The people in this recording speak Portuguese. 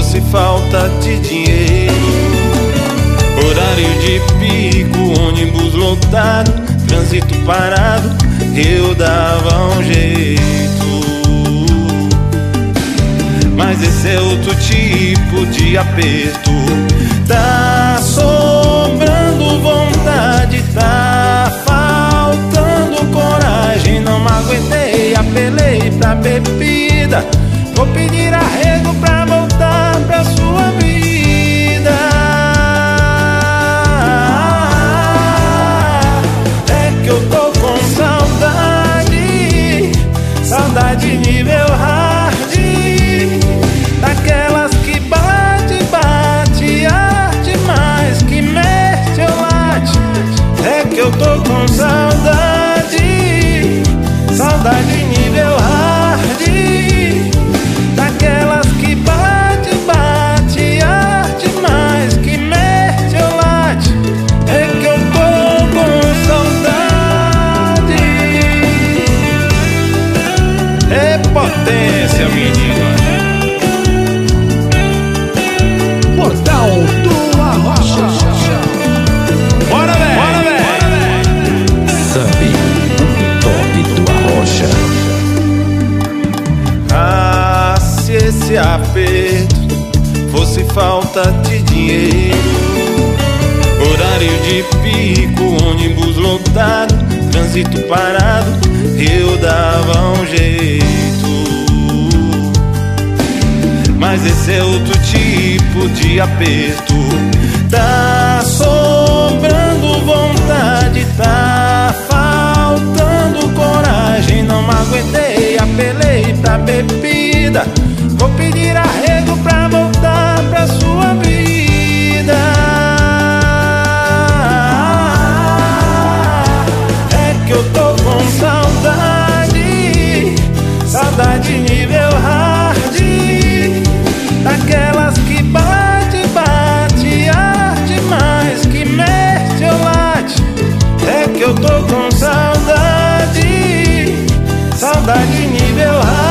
fosse falta de dinheiro. Horário de pico, ônibus lotado, trânsito parado, eu dava um jeito. Mas esse é outro tipo de aperto. Tá sobrando vontade, tá faltando coragem. Não aguentei, apelei pra bebida. Que eu tô com saudade, saudade nível hard. Daquelas que bate, bate, arte mais que mexe ou late. É que eu tô com saudade. É potência, menina. Se esse aperto fosse falta de dinheiro. Horário de pico, ônibus lotado, trânsito parado, eu dava um jeito. Mas esse é outro tipo de aperto. Tá sobrando vontade, tá faltando coragem. Não aguentei, apelei pra bebida. Tá nível high